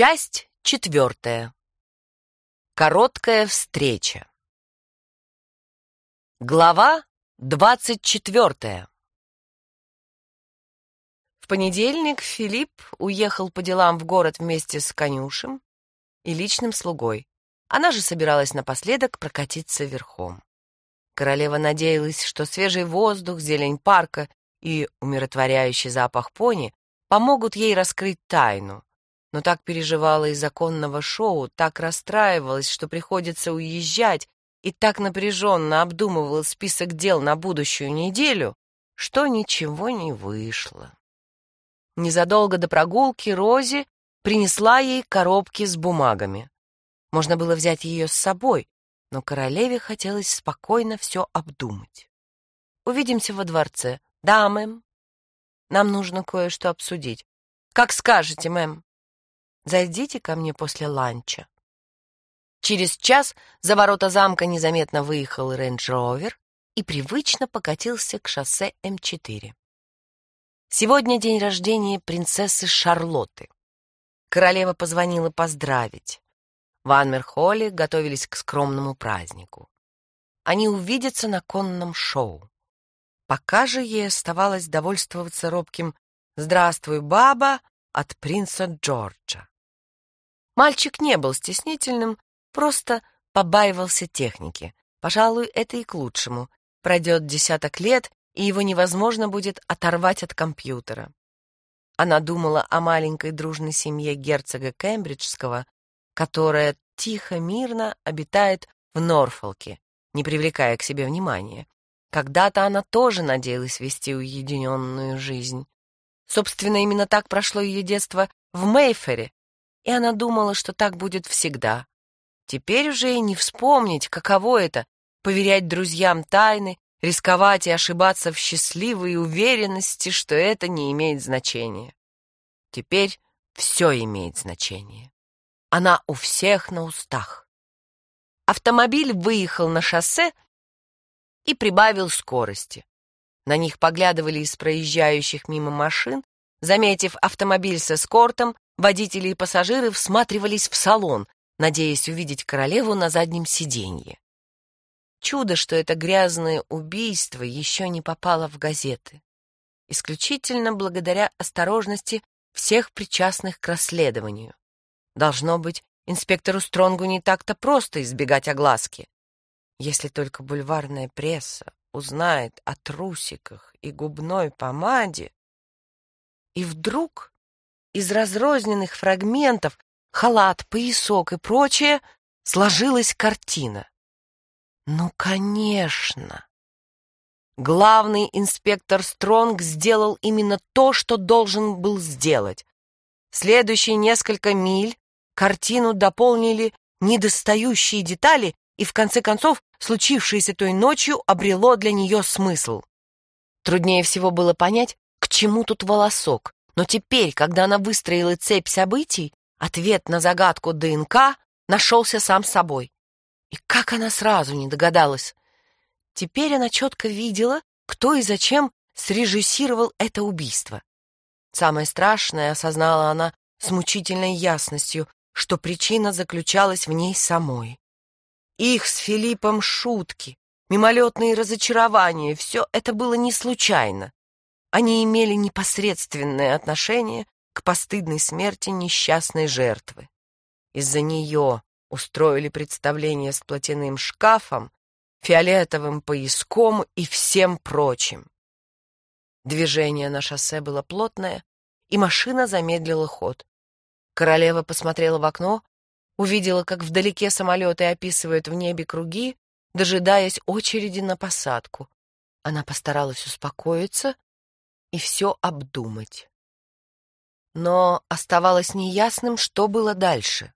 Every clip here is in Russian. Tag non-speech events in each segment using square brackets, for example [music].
Часть четвертая. Короткая встреча. Глава двадцать четвертая. В понедельник Филипп уехал по делам в город вместе с конюшем и личным слугой. Она же собиралась напоследок прокатиться верхом. Королева надеялась, что свежий воздух, зелень парка и умиротворяющий запах пони помогут ей раскрыть тайну, но так переживала из законного шоу, так расстраивалась, что приходится уезжать, и так напряженно обдумывала список дел на будущую неделю, что ничего не вышло. Незадолго до прогулки Рози принесла ей коробки с бумагами. Можно было взять ее с собой, но королеве хотелось спокойно все обдумать. «Увидимся во дворце», «Да, мэм. Нам нужно кое-что обсудить. Как скажете, мэм. Зайдите ко мне после ланча». Через час за ворота замка незаметно выехал рейндж-ровер и привычно покатился к шоссе М4. Сегодня день рождения принцессы Шарлотты. Королева позвонила поздравить. В Анмер-Холле готовились к скромному празднику. Они увидятся на конном шоу. Пока же ей оставалось довольствоваться робким «Здравствуй, баба!» От принца Джорджа. Мальчик не был стеснительным, просто побаивался техники. Пожалуй, это и к лучшему. Пройдет десяток лет, и его невозможно будет оторвать от компьютера. Она думала о маленькой дружной семье герцога Кембриджского, которая тихо, мирно обитает в Норфолке, не привлекая к себе внимания. Когда-то она тоже надеялась вести уединенную жизнь. Собственно, именно так прошло ее детство в Мейфере, и она думала, что так будет всегда. Теперь уже и не вспомнить, каково это — поверять друзьям тайны, рисковать и ошибаться в счастливой уверенности, что это не имеет значения. Теперь все имеет значение. Она у всех на устах. Автомобиль выехал на шоссе, и прибавил скорости. На них поглядывали из проезжающих мимо машин. Заметив автомобиль с эскортом, водители и пассажиры всматривались в салон, надеясь увидеть королеву на заднем сиденье. Чудо, что это грязное убийство еще не попало в газеты. Исключительно благодаря осторожности всех причастных к расследованию. Должно быть, инспектору Стронгу не так-то просто избегать огласки. Если только бульварная пресса узнает о трусиках и губной помаде. И вдруг из разрозненных фрагментов халат, поясок и прочее сложилась картина. Ну, конечно. Главный инспектор Стронг сделал именно то, что должен был сделать. Следующие несколько миль картину дополнили недостающие детали и, в конце концов, случившееся той ночью обрело для нее смысл. Труднее всего было понять, к чему тут волосок, но теперь, когда она выстроила цепь событий, ответ на загадку ДНК нашелся сам собой. И как она сразу не догадалась? Теперь она четко видела, кто и зачем срежиссировал это убийство. Самое страшное осознала она с мучительной ясностью, что причина заключалась в ней самой. Их с Филиппом шутки, мимолетные разочарования — все это было не случайно. Они имели непосредственное отношение к постыдной смерти несчастной жертвы. Из-за нее устроили представление с платяным шкафом, фиолетовым пояском и всем прочим. Движение на шоссе было плотное, и машина замедлила ход. Королева посмотрела в окно Увидела, как вдалеке самолеты описывают в небе круги, дожидаясь очереди на посадку. Она постаралась успокоиться и все обдумать. Но оставалось неясным, что было дальше.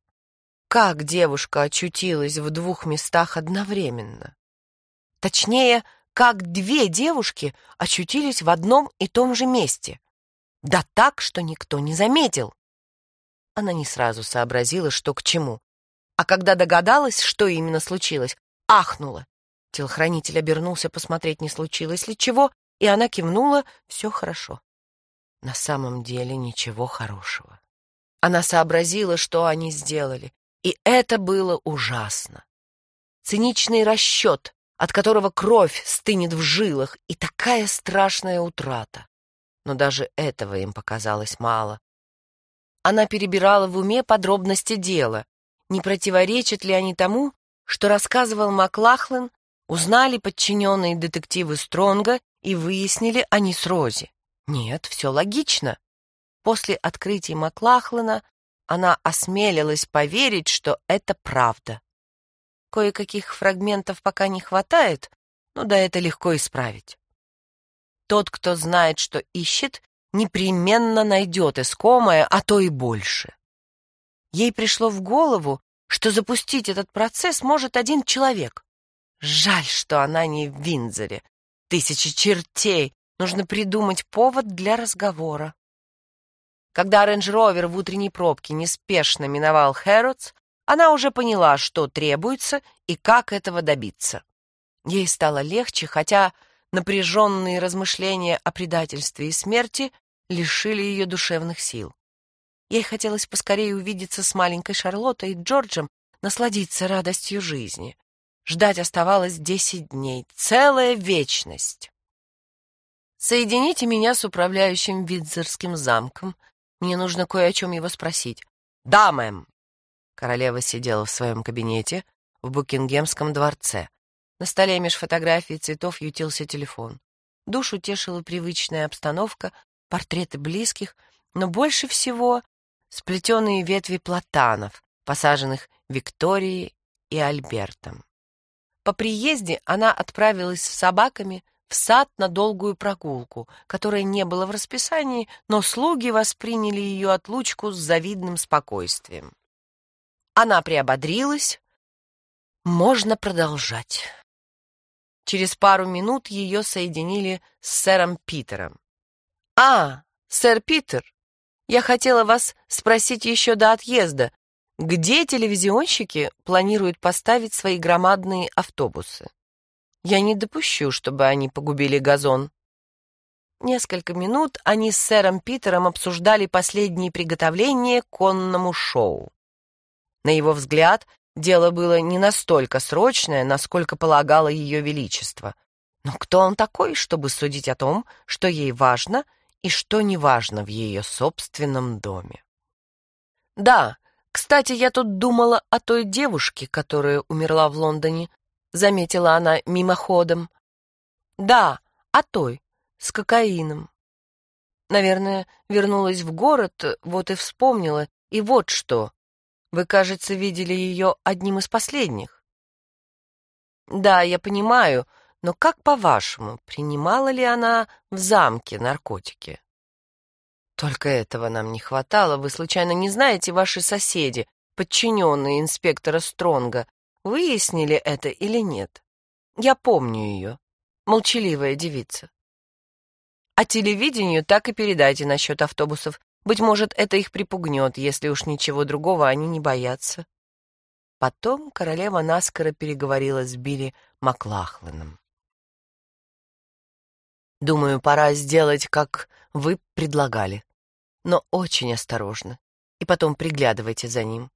Как девушка очутилась в двух местах одновременно? Точнее, как две девушки очутились в одном и том же месте. Да так, что никто не заметил. Она не сразу сообразила, что к чему. А когда догадалась, что именно случилось, ахнула. Телохранитель обернулся посмотреть, не случилось ли чего, и она кивнула «все хорошо». На самом деле ничего хорошего. Она сообразила, что они сделали, и это было ужасно. Циничный расчет, от которого кровь стынет в жилах, и такая страшная утрата. Но даже этого им показалось мало. Она перебирала в уме подробности дела. Не противоречат ли они тому, что рассказывал Маклахлен, узнали подчиненные детективы Стронга и выяснили они с Рози? Нет, все логично. После открытия Маклахлена она осмелилась поверить, что это правда. Кое-каких фрагментов пока не хватает, но да это легко исправить. Тот, кто знает, что ищет, непременно найдет искомое, а то и больше. Ей пришло в голову, что запустить этот процесс может один человек. Жаль, что она не в Виндзоре. Тысячи чертей. Нужно придумать повод для разговора. Когда рейндж-ровер в утренней пробке неспешно миновал Хэрродс, она уже поняла, что требуется и как этого добиться. Ей стало легче, хотя напряженные размышления о предательстве и смерти лишили ее душевных сил. Ей хотелось поскорее увидеться с маленькой Шарлоттой и Джорджем, насладиться радостью жизни. Ждать оставалось десять дней, целая вечность. «Соедините меня с управляющим Видзерским замком. Мне нужно кое о чем его спросить». «Да, мэм». Королева сидела в своем кабинете в Букингемском дворце. На столе меж фотографий цветов ютился телефон. Душу тешила привычная обстановка, портреты близких, но больше всего сплетенные ветви платанов, посаженных Викторией и Альбертом. По приезде она отправилась с собаками в сад на долгую прогулку, которая не была в расписании, но слуги восприняли ее отлучку с завидным спокойствием. Она приободрилась. Можно продолжать. Через пару минут ее соединили с сэром Питером. «А, сэр Питер, я хотела вас спросить еще до отъезда, где телевизионщики планируют поставить свои громадные автобусы? Я не допущу, чтобы они погубили газон». Несколько минут они с сэром Питером обсуждали последние приготовления к конному шоу. На его взгляд, дело было не настолько срочное, насколько полагало ее величество. Но кто он такой, чтобы судить о том, что ей важно — и что неважно в ее собственном доме. «Да, кстати, я тут думала о той девушке, которая умерла в Лондоне», — заметила она мимоходом. «Да, о той, с кокаином. Наверное, вернулась в город, вот и вспомнила. И вот что. Вы, кажется, видели ее одним из последних». «Да, я понимаю», — но как по-вашему, принимала ли она в замке наркотики? Только этого нам не хватало. Вы случайно не знаете, ваши соседи, подчиненные инспектора Стронга, выяснили это или нет? Я помню ее. Молчаливая девица. А телевидению так и передайте насчет автобусов. Быть может, это их припугнет, если уж ничего другого они не боятся. Потом королева наскоро переговорила с Билли Маклахленом. Думаю, пора сделать, как вы предлагали. Но очень осторожно. И потом приглядывайте за ним.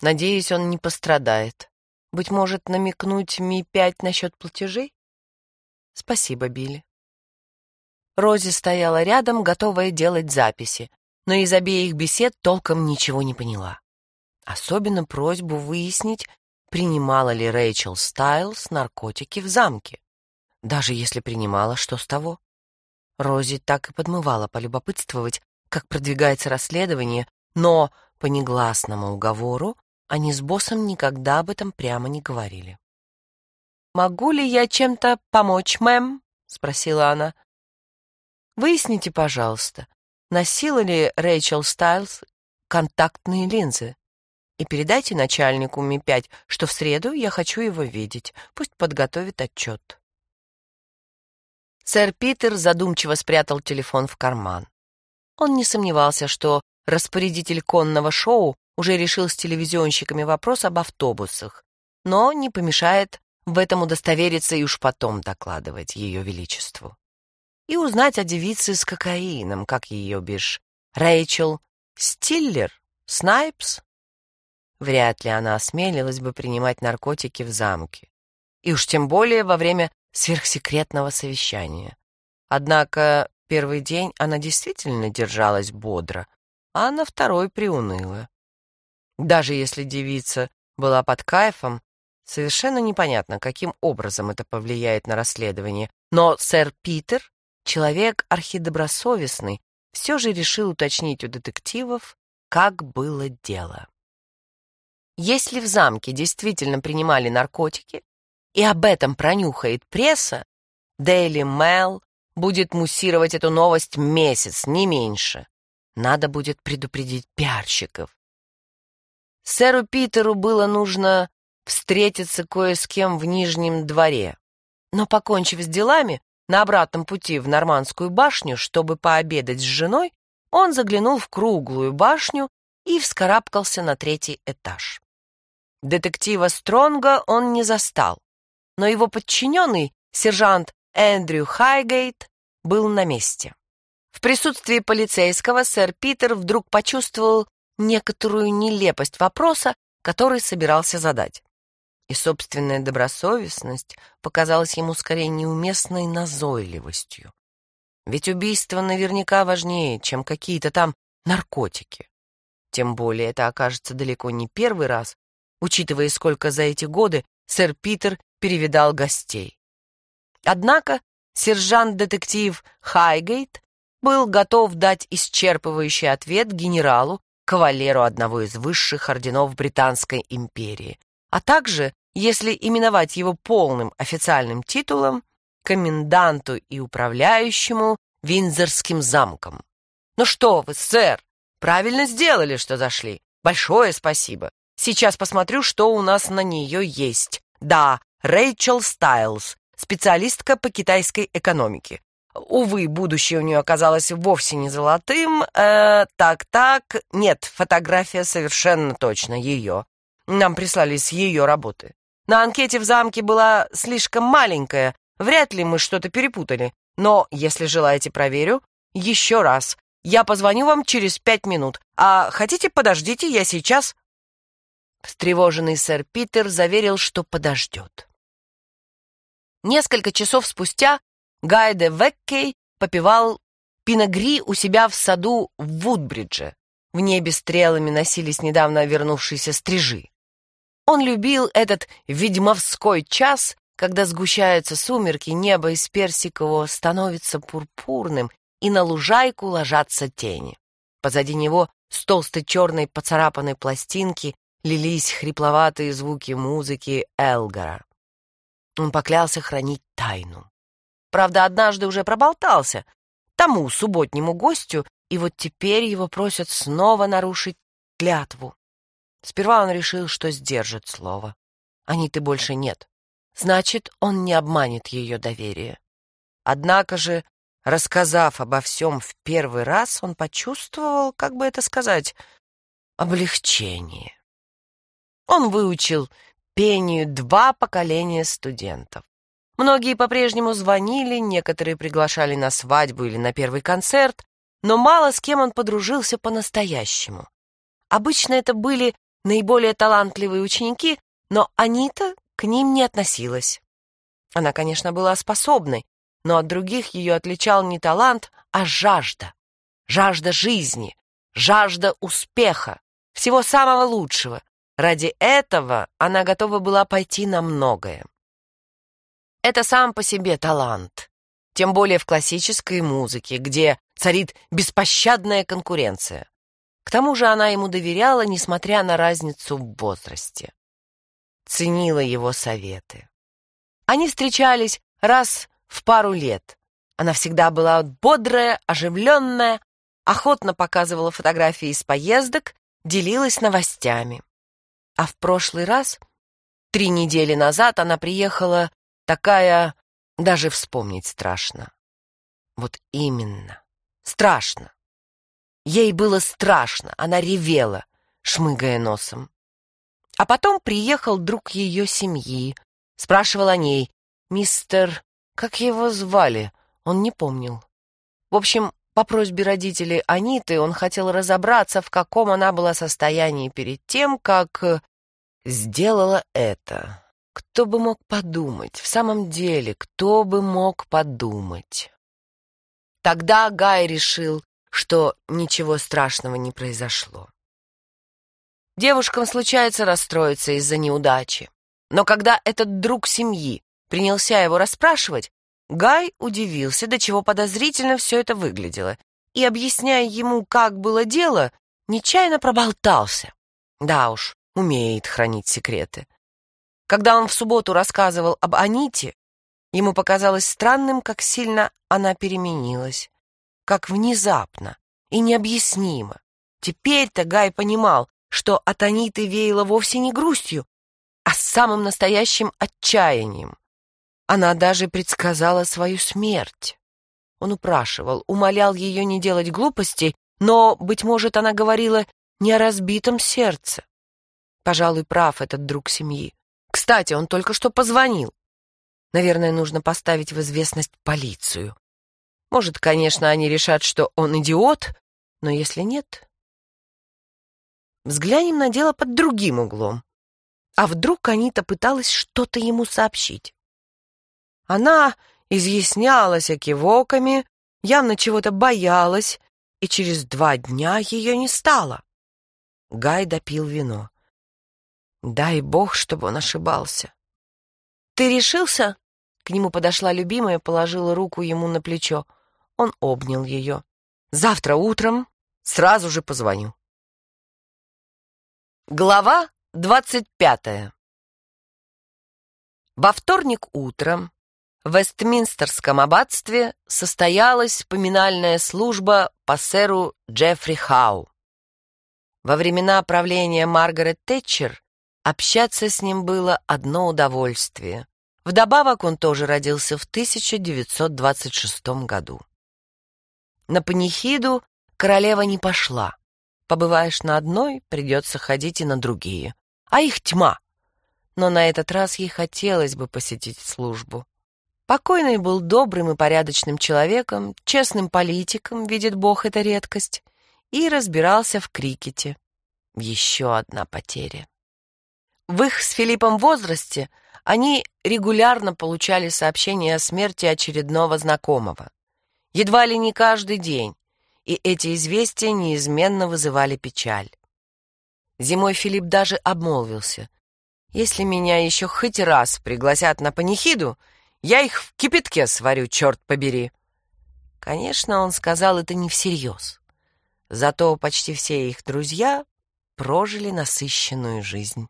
Надеюсь, он не пострадает. Быть может, намекнуть Ми-5 насчет платежей? Спасибо, Билли. Рози стояла рядом, готовая делать записи, но из обеих бесед толком ничего не поняла. Особенно просьбу выяснить, принимала ли Рэйчел Стайлс наркотики в замке. Даже если принимала, что с того? Рози так и подмывала полюбопытствовать, как продвигается расследование, но по негласному уговору они с боссом никогда об этом прямо не говорили. «Могу ли я чем-то помочь, мэм?» — спросила она. «Выясните, пожалуйста, носила ли Рэйчел Стайлз контактные линзы?» и передайте начальнику Ми-5, что в среду я хочу его видеть. Пусть подготовит отчет. Сэр Питер задумчиво спрятал телефон в карман. Он не сомневался, что распорядитель конного шоу уже решил с телевизионщиками вопрос об автобусах, но не помешает в этом удостовериться и уж потом докладывать ее величеству. И узнать о девице с кокаином, как ее бишь, Рэйчел Стиллер, Снайпс? Вряд ли она осмелилась бы принимать наркотики в замке. И уж тем более во время сверхсекретного совещания. Однако первый день она действительно держалась бодро, а на второй приуныла. Даже если девица была под кайфом, совершенно непонятно, каким образом это повлияет на расследование. Но сэр Питер, человек архидобросовестный, все же решил уточнить у детективов, как было дело. Если в замке действительно принимали наркотики, и об этом пронюхает пресса, Daily Mail будет муссировать эту новость месяц, не меньше. Надо будет предупредить пиарщиков. Сэру Питеру было нужно встретиться кое с кем в Нижнем дворе. Но, покончив с делами, на обратном пути в Нормандскую башню, чтобы пообедать с женой, он заглянул в круглую башню и вскарабкался на третий этаж. Детектива Стронга он не застал, но его подчиненный, сержант Эндрю Хайгейт, был на месте. В присутствии полицейского сэр Питер вдруг почувствовал некоторую нелепость вопроса, который собирался задать. И собственная добросовестность показалась ему скорее неуместной назойливостью. Ведь убийство наверняка важнее, чем какие-то там наркотики. Тем более это окажется далеко не первый раз, учитывая, сколько за эти годы сэр Питер перевидал гостей. Однако сержант-детектив Хайгейт был готов дать исчерпывающий ответ генералу, кавалеру одного из высших орденов Британской империи, а также, если именовать его полным официальным титулом, коменданту и управляющему Виндзорским замком. «Ну что вы, сэр, правильно сделали, что зашли. Большое спасибо. Сейчас посмотрю, что у нас на нее есть. Да, Рэйчел Стайлз, специалистка по китайской экономике. Увы, будущее у нее оказалось вовсе не золотым. Э, так-так, нет, фотография совершенно точно ее. Нам прислали с ее работы. На анкете в замке была слишком маленькая, вряд ли мы что-то перепутали. Но, если желаете, проверю. Еще раз. Я позвоню вам через пять минут. А хотите, подождите, я сейчас... Встревоженный сэр Питер заверил, что подождет. Несколько часов спустя Гайде Веккей попивал пиногри у себя в саду в Вудбридже. В небе стрелами носились недавно вернувшиеся стрижи. Он любил этот ведьмовской час, когда сгущаются сумерки, небо из персикового становится пурпурным, и на лужайку ложатся тени. Позади него с толстой черной поцарапанной пластинки лились хрипловатые звуки музыки Элгара. Он поклялся хранить тайну. Правда, однажды уже проболтался тому субботнему гостю, и вот теперь его просят снова нарушить клятву. Сперва он решил, что сдержит слово. Аниты больше нет. Значит, он не обманет ее доверие. Однако же, рассказав обо всем в первый раз, он почувствовал, как бы это сказать, облегчение. Он выучил пению два поколения студентов. Многие по-прежнему звонили, некоторые приглашали на свадьбу или на первый концерт, но мало с кем он подружился по-настоящему. Обычно это были наиболее талантливые ученики, но Анита к ним не относилась. Она, конечно, была способной, но от других ее отличал не талант, а жажда. Жажда жизни, жажда успеха, всего самого лучшего. Ради этого она готова была пойти на многое. Это сам по себе талант, тем более в классической музыке, где царит беспощадная конкуренция. К тому же она ему доверяла, несмотря на разницу в возрасте. Ценила его советы. Они встречались раз в пару лет. Она всегда была бодрая, оживленная, охотно показывала фотографии из поездок, делилась новостями. А в прошлый раз, три недели назад, она приехала Такая даже вспомнить страшно. Вот именно. Страшно. Ей было страшно, она ревела, шмыгая носом. А потом приехал друг ее семьи, спрашивал о ней. Мистер... Как его звали? Он не помнил. В общем, По просьбе родителей Аниты он хотел разобраться, в каком она была состоянии перед тем, как э, сделала это. Кто бы мог подумать? В самом деле, кто бы мог подумать? Тогда Гай решил, что ничего страшного не произошло. Девушкам случается расстроиться из-за неудачи. Но когда этот друг семьи принялся его расспрашивать, Гай удивился, до чего подозрительно все это выглядело, и, объясняя ему, как было дело, нечаянно проболтался. Да уж, умеет хранить секреты. Когда он в субботу рассказывал об Аните, ему показалось странным, как сильно она переменилась, как внезапно и необъяснимо. Теперь-то Гай понимал, что от Аниты веяло вовсе не грустью, а самым настоящим отчаянием. Она даже предсказала свою смерть. Он упрашивал, умолял ее не делать глупостей, но, быть может, она говорила не о разбитом сердце. Пожалуй, прав этот друг семьи. Кстати, он только что позвонил. Наверное, нужно поставить в известность полицию. Может, конечно, они решат, что он идиот, но если нет... Взглянем на дело под другим углом. А вдруг Анита пыталась что-то ему сообщить? Она изъяснялась окивоками, явно чего-то боялась, и через два дня ее не стало. Гай допил вино. Дай бог, чтобы он ошибался. «Ты решился?» К нему подошла любимая, положила руку ему на плечо. Он обнял ее. «Завтра утром сразу же позвоню». Глава двадцать пятая Во вторник утром в Вестминстерском аббатстве состоялась поминальная служба по сэру Джеффри Хау. Во времена правления Маргарет Тэтчер общаться с ним было одно удовольствие. Вдобавок он тоже родился в 1926 году. На панихиду королева не пошла. Побываешь на одной, придется ходить и на другие. А их тьма. Но на этот раз ей хотелось бы посетить службу. Покойный был добрым и порядочным человеком, честным политиком, видит Бог, это редкость, и разбирался в крикете. Еще одна потеря. В их с Филиппом возрасте они регулярно получали сообщения о смерти очередного знакомого. Едва ли не каждый день, и эти известия неизменно вызывали печаль. Зимой Филипп даже обмолвился. «Если меня еще хоть раз пригласят на панихиду, я их в кипятке сварю, черт побери!» Конечно, он сказал это не всерьез. Зато почти все их друзья прожили насыщенную жизнь.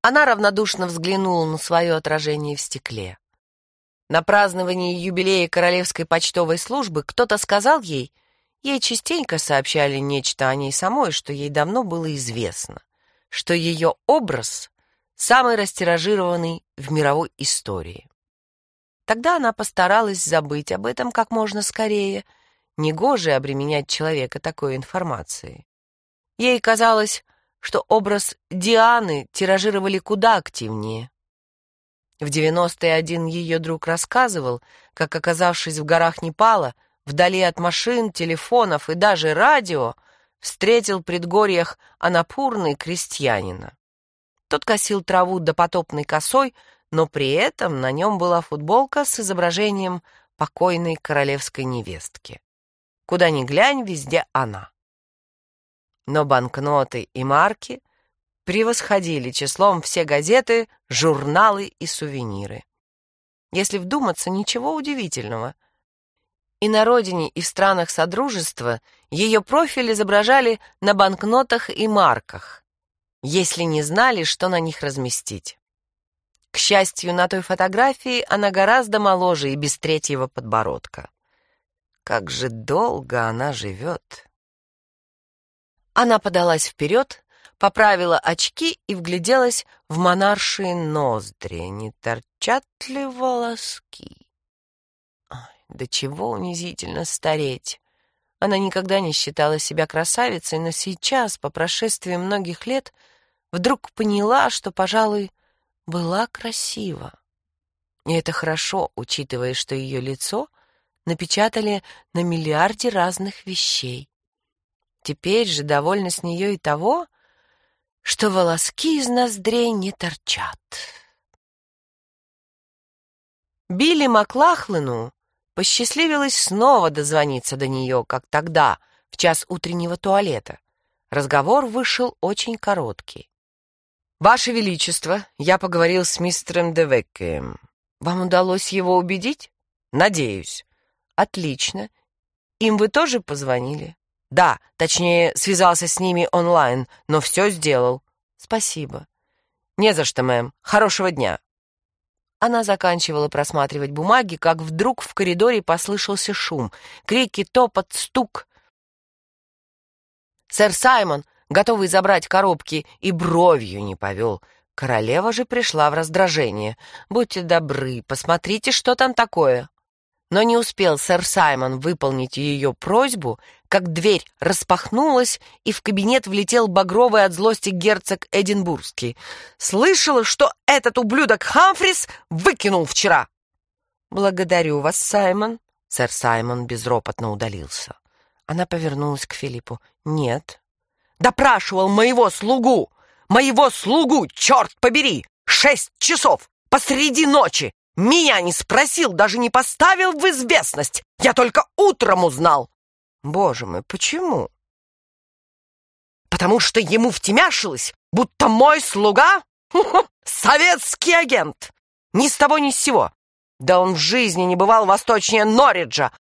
Она равнодушно взглянула на свое отражение в стекле. На праздновании юбилея Королевской почтовой службы кто-то сказал ей — Ей частенько сообщали нечто о ней самой, что ей давно было известно, что ее образ самый растиражированный в мировой истории. Тогда она постаралась забыть об этом как можно скорее, негоже обременять человека такой информацией. Ей казалось, что образ Дианы тиражировали куда активнее. В 90-е один ее друг рассказывал, как, оказавшись в горах Непала, вдали от машин, телефонов и даже радио, встретил в предгорьях Анапурны крестьянина. Тот косил траву до потопной косой, но при этом на нем была футболка с изображением покойной королевской невестки. Куда ни глянь, везде она. Но банкноты и марки превосходили числом все газеты, журналы и сувениры. Если вдуматься, ничего удивительного — и на родине, и в странах Содружества ее профиль изображали на банкнотах и марках, если не знали, что на них разместить. К счастью, на той фотографии она гораздо моложе и без третьего подбородка. Как же долго она живет. Она подалась вперед, поправила очки и вгляделась в монаршие ноздри. Не торчат ли волоски? До чего унизительно стареть. Она никогда не считала себя красавицей, но сейчас, по прошествии многих лет, вдруг поняла, что, пожалуй, была красива. И это хорошо, учитывая, что ее лицо напечатали на миллиарде разных вещей. Теперь же довольна с нее и того, что волоски из ноздрей не торчат. Билли Маклахлену посчастливилось снова дозвониться до нее, как тогда, в час утреннего туалета. Разговор вышел очень короткий. «Ваше Величество, я поговорил с мистером Девеккеем. Вам удалось его убедить? Надеюсь. Отлично. Им вы тоже позвонили? Да, точнее, связался с ними онлайн, но все сделал. Спасибо. Не за что, мэм. Хорошего дня. Она заканчивала просматривать бумаги, как вдруг в коридоре послышался шум. Крики, топот, стук. Сэр Саймон, готовый забрать коробки, и бровью не повел. Королева же пришла в раздражение. «Будьте добры, посмотрите, что там такое». Но не успел сэр Саймон выполнить ее просьбу, как дверь распахнулась, и в кабинет влетел багровый от злости герцог Эдинбургский. «Слышала, что этот ублюдок Хамфрис выкинул вчера!» «Благодарю вас, Саймон!» Сэр Саймон безропотно удалился. Она повернулась к Филиппу. «Нет». «Допрашивал моего слугу! Моего слугу, черт побери! Шесть часов! Посреди ночи! Меня не спросил, даже не поставил в известность! Я только утром узнал!» Боже мой, почему? Потому что ему втемяшилось, будто мой слуга — советский агент. Ни с того ни с сего. Да он в жизни не бывал восточнее Норриджа.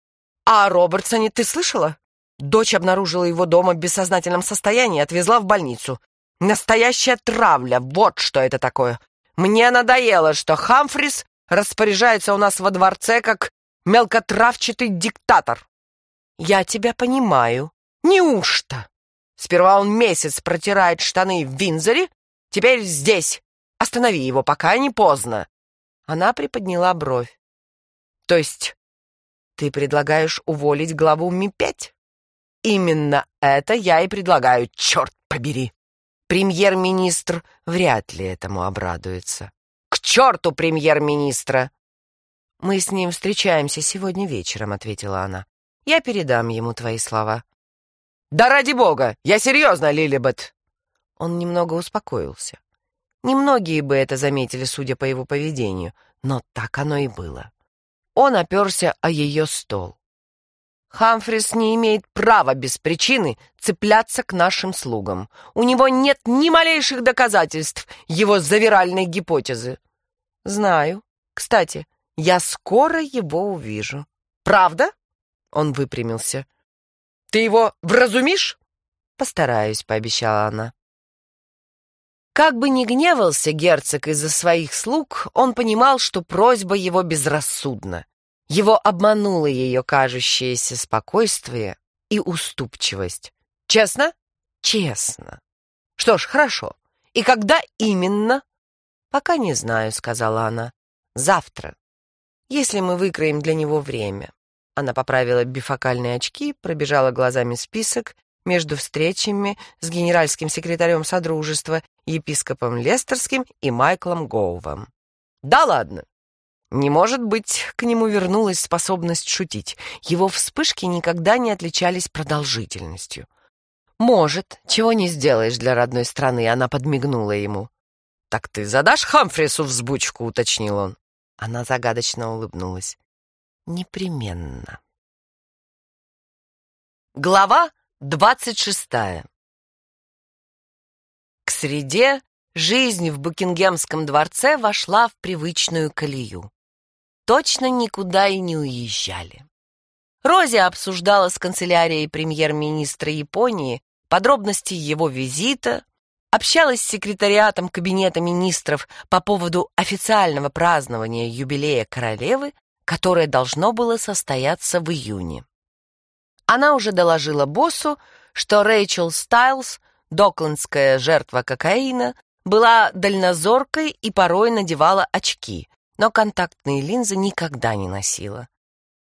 А о Робертсоне ты слышала? Дочь обнаружила его дома в бессознательном состоянии и отвезла в больницу. Настоящая травля, вот что это такое. Мне надоело, что Хамфрис распоряжается у нас во дворце как мелкотравчатый диктатор. Я тебя понимаю. Неужто? Сперва он месяц протирает штаны в Винзоре, теперь здесь. Останови его, пока не поздно. Она приподняла бровь. То есть ты предлагаешь уволить главу Ми-5? Именно это я и предлагаю, черт побери. Премьер-министр вряд ли этому обрадуется. К черту премьер-министра! Мы с ним встречаемся сегодня вечером, ответила она. Я передам ему твои слова. Да ради бога! Я серьезно, Лилибет! Он немного успокоился. Немногие бы это заметили, судя по его поведению, но так оно и было. Он оперся о ее стол. Хамфрис не имеет права без причины цепляться к нашим слугам. У него нет ни малейших доказательств его завиральной гипотезы. Знаю. Кстати, я скоро его увижу. Правда? Он выпрямился. «Ты его вразумишь?» «Постараюсь», — пообещала она. Как бы ни гневался герцог из-за своих слуг, он понимал, что просьба его безрассудна. Его обмануло ее кажущееся спокойствие и уступчивость. «Честно?» «Честно». «Что ж, хорошо. И когда именно?» «Пока не знаю», — сказала она. «Завтра, если мы выкроем для него время». Она поправила бифокальные очки, пробежала глазами список между встречами с генеральским секретарем Содружества, епископом Лестерским и Майклом Гоувом. «Да ладно!» Не может быть, к нему вернулась способность шутить. Его вспышки никогда не отличались продолжительностью. «Может, чего не сделаешь для родной страны», — она подмигнула ему. «Так ты задашь Хамфрису взбучку?» — уточнил он. Она загадочно улыбнулась. Непременно. Глава двадцать шестая. К среде жизнь в Букингемском дворце вошла в привычную колею. Точно никуда и не уезжали. Рози обсуждала с канцелярией премьер-министра Японии подробности его визита, общалась с секретариатом кабинета министров по поводу официального празднования юбилея королевы которое должно было состояться в июне. Она уже доложила боссу, что Рэйчел Стайлз, доклендская жертва кокаина, была дальнозоркой и порой надевала очки, но контактные линзы никогда не носила.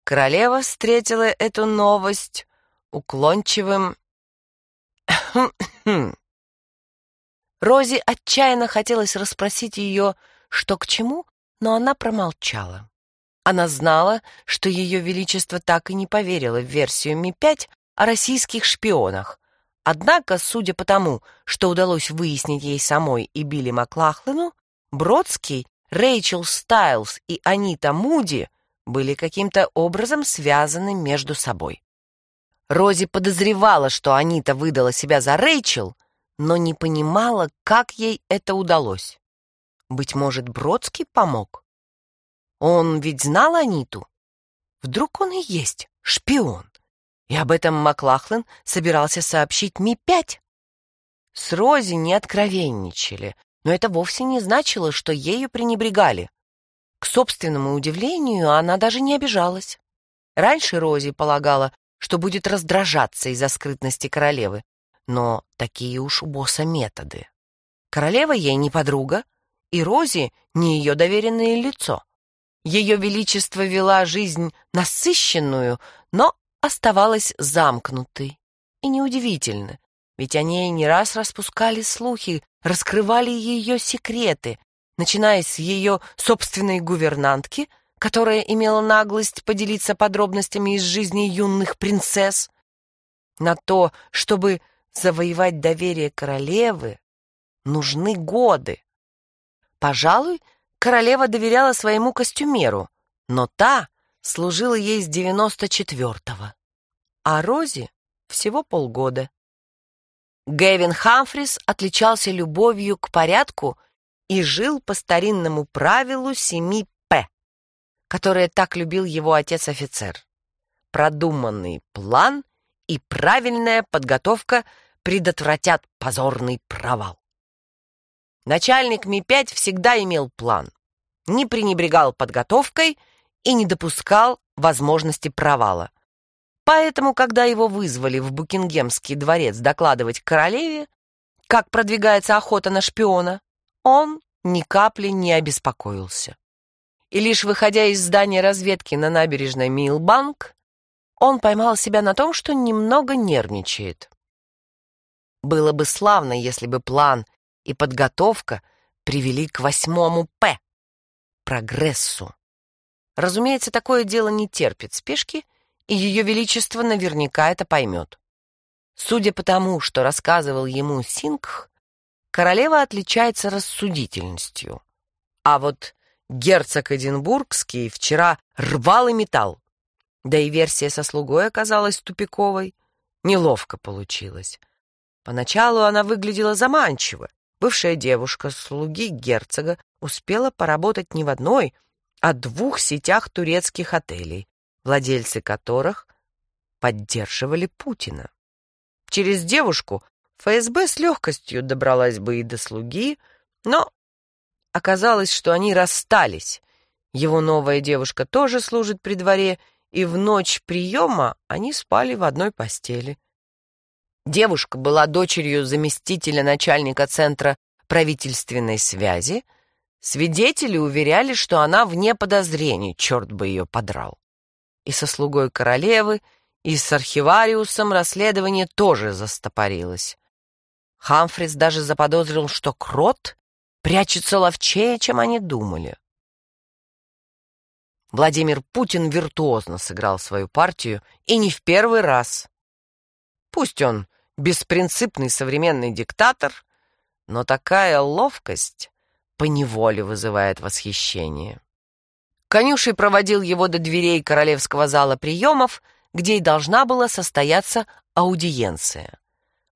Королева встретила эту новость уклончивым [coughs] Рози отчаянно хотелось расспросить ее, что к чему, но она промолчала. Она знала, что Ее Величество так и не поверило в версию Ми-5 о российских шпионах. Однако, судя по тому, что удалось выяснить ей самой и Билли Маклахлену, Бродский, Рэйчел Стайлз и Анита Муди были каким-то образом связаны между собой. Рози подозревала, что Анита выдала себя за Рэйчел, но не понимала, как ей это удалось. Быть может, Бродский помог? Он ведь знал Аниту. Вдруг он и есть шпион? И об этом Маклахлен собирался сообщить Ми-5. С Рози не откровенничали, но это вовсе не значило, что ею пренебрегали. К собственному удивлению, она даже не обижалась. Раньше Рози полагала, что будет раздражаться из-за скрытности королевы, но такие уж у босса методы. Королева ей не подруга, и Рози не ее доверенное лицо. Ее Величество вела жизнь насыщенную, но оставалась замкнутой. И неудивительно, ведь о ней не раз распускали слухи, раскрывали ее секреты, начиная с ее собственной гувернантки, которая имела наглость поделиться подробностями из жизни юных принцесс, на то, чтобы завоевать доверие королевы, нужны годы. Пожалуй, королева доверяла своему костюмеру, но та служила ей с девяносто четвертого, а Рози всего полгода. Гэвин Хамфрис отличался любовью к порядку и жил по старинному правилу семи «П», которое так любил его отец-офицер. Продуманный план и правильная подготовка предотвратят позорный провал. Начальник Ми-5 всегда имел план, не пренебрегал подготовкой и не допускал возможности провала. Поэтому, когда его вызвали в Букингемский дворец докладывать королеве, как продвигается охота на шпиона, он ни капли не обеспокоился. И лишь выходя из здания разведки на набережной Милбанк, он поймал себя на том, что немного нервничает. Было бы славно, если бы план и подготовка привели к восьмому «П» — прогрессу. Разумеется, такое дело не терпит спешки, и Ее Величество наверняка это поймет. Судя по тому, что рассказывал ему Сингх, королева отличается рассудительностью. А вот герцог Эдинбургский вчера рвал и металл. Да и версия со слугой оказалась тупиковой. Неловко получилось. Поначалу она выглядела заманчиво. Бывшая девушка слуги герцога успела поработать не в одной, а двух сетях турецких отелей, владельцы которых поддерживали Путина. Через девушку ФСБ с легкостью добралась бы и до слуги, но оказалось, что они расстались. Его новая девушка тоже служит при дворе, и в ночь приема они спали в одной постели. Девушка была дочерью заместителя начальника Центра правительственной связи. Свидетели уверяли, что она вне подозрений, черт бы ее подрал. И со слугой королевы, и с архивариусом расследование тоже застопорилось. Хамфрис даже заподозрил, что крот прячется ловчее, чем они думали. Владимир Путин виртуозно сыграл свою партию, и не в первый раз. Пусть он беспринципный современный диктатор, но такая ловкость поневоле вызывает восхищение. Конюший проводил его до дверей королевского зала приемов, где и должна была состояться аудиенция.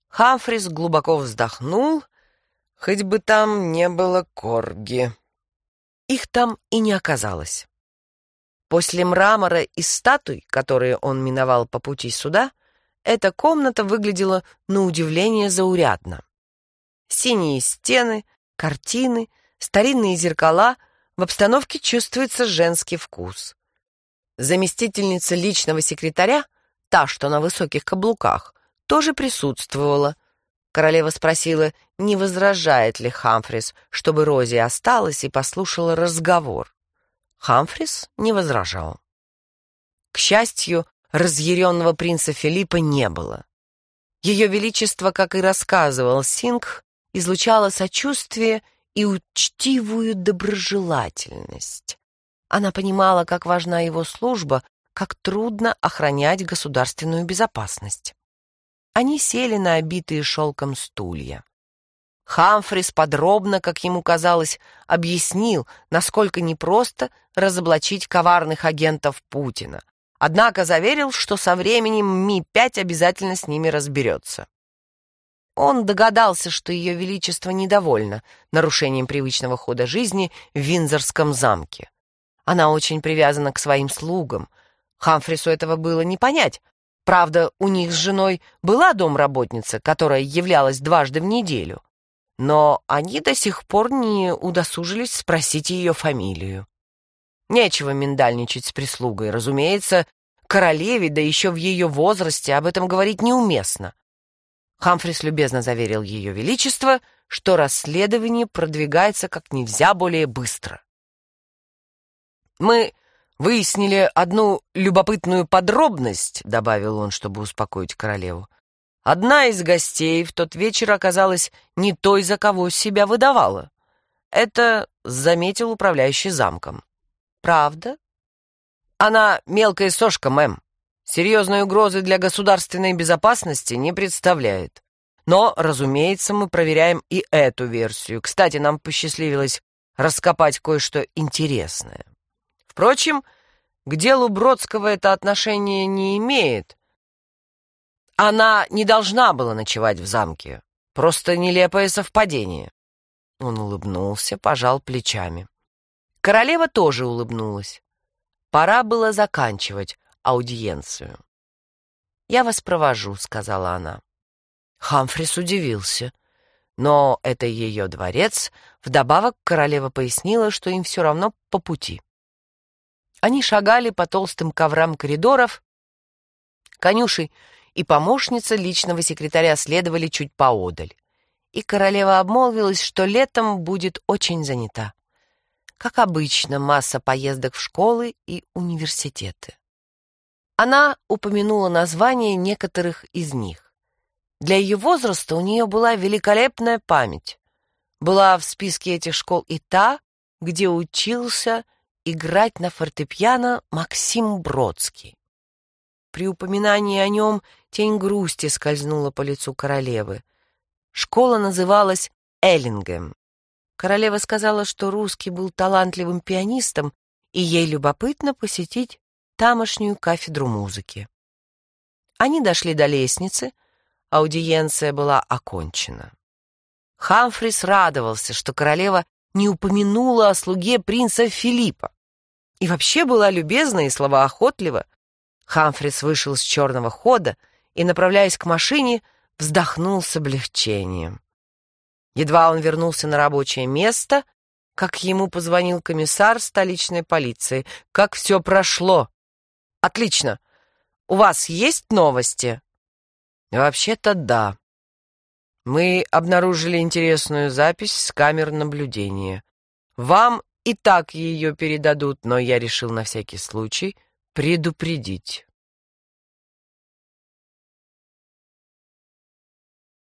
Хамфрис глубоко вздохнул, хоть бы там не было корги. Их там и не оказалось. После мрамора и статуй, которые он миновал по пути сюда, эта комната выглядела на удивление заурядно. Синие стены, картины, старинные зеркала, в обстановке чувствуется женский вкус. Заместительница личного секретаря, та, что на высоких каблуках, тоже присутствовала. Королева спросила, не возражает ли Хамфрис, чтобы Рози осталась и послушала разговор. Хамфрис не возражал. К счастью, разъяренного принца Филиппа не было. Ее Величество, как и рассказывал Сингх, излучало сочувствие и учтивую доброжелательность. Она понимала, как важна его служба, как трудно охранять государственную безопасность. Они сели на обитые шелком стулья. Хамфрис подробно, как ему казалось, объяснил, насколько непросто разоблачить коварных агентов Путина. Однако заверил, что со временем Ми-5 обязательно с ними разберется. Он догадался, что ее величество недовольно нарушением привычного хода жизни в Винзорском замке. Она очень привязана к своим слугам. Хамфрису этого было не понять. Правда, у них с женой была домработница, которая являлась дважды в неделю но они до сих пор не удосужились спросить ее фамилию. Нечего миндальничать с прислугой, разумеется, королеве, да еще в ее возрасте, об этом говорить неуместно. Хамфрис любезно заверил ее величество, что расследование продвигается как нельзя более быстро. «Мы выяснили одну любопытную подробность», — добавил он, чтобы успокоить королеву. Одна из гостей в тот вечер оказалась не той, за кого себя выдавала. Это заметил управляющий замком. «Правда?» «Она мелкая сошка, мэм. Серьезной угрозы для государственной безопасности не представляет. Но, разумеется, мы проверяем и эту версию. Кстати, нам посчастливилось раскопать кое-что интересное. Впрочем, к делу Бродского это отношение не имеет, она не должна была ночевать в замке. Просто нелепое совпадение. Он улыбнулся, пожал плечами. Королева тоже улыбнулась. Пора было заканчивать аудиенцию. «Я вас провожу», — сказала она. Хамфрис удивился. Но это ее дворец. Вдобавок королева пояснила, что им все равно по пути. Они шагали по толстым коврам коридоров. Конюшей и помощница личного секретаря следовали чуть поодаль. И королева обмолвилась, что летом будет очень занята. Как обычно, масса поездок в школы и университеты. Она упомянула названия некоторых из них. Для ее возраста у нее была великолепная память. Была в списке этих школ и та, где учился играть на фортепиано Максим Бродский. При упоминании о нем тень грусти скользнула по лицу королевы. Школа называлась Эллингем. Королева сказала, что русский был талантливым пианистом, и ей любопытно посетить тамошнюю кафедру музыки. Они дошли до лестницы, аудиенция была окончена. Хамфрис радовался, что королева не упомянула о слуге принца Филиппа и вообще была любезна и словоохотлива, Хамфрис вышел с черного хода и, направляясь к машине, вздохнул с облегчением. Едва он вернулся на рабочее место, как ему позвонил комиссар столичной полиции. «Как все прошло?» «Отлично. У вас есть новости?» «Вообще-то да. Мы обнаружили интересную запись с камер наблюдения. Вам и так ее передадут, но я решил на всякий случай предупредить.